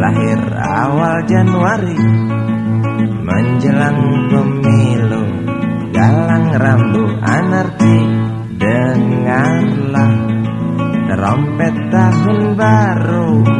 لہرا و جنوری منجل میلو گلنگ رندوتی گمپارو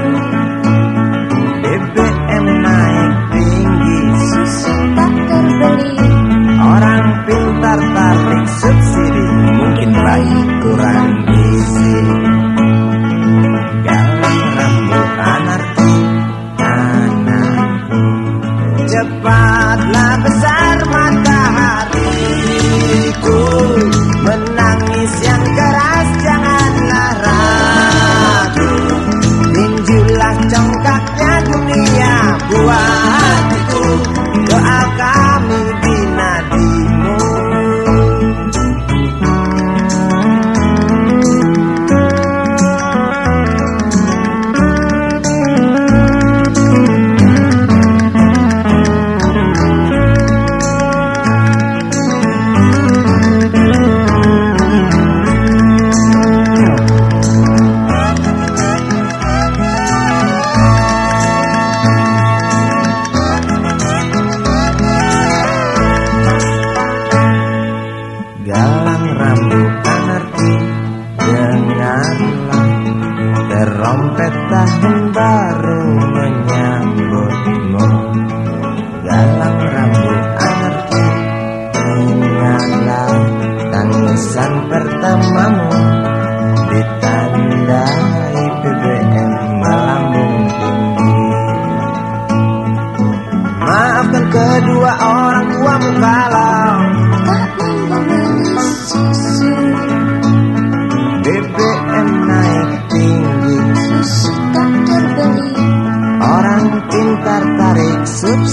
رم رما تن سن پرتم کرو اور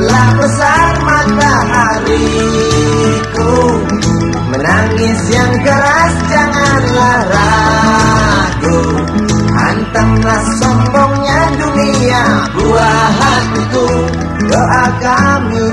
لپ سال سن کراس جنا لو انتہ دیا گوا ہر گام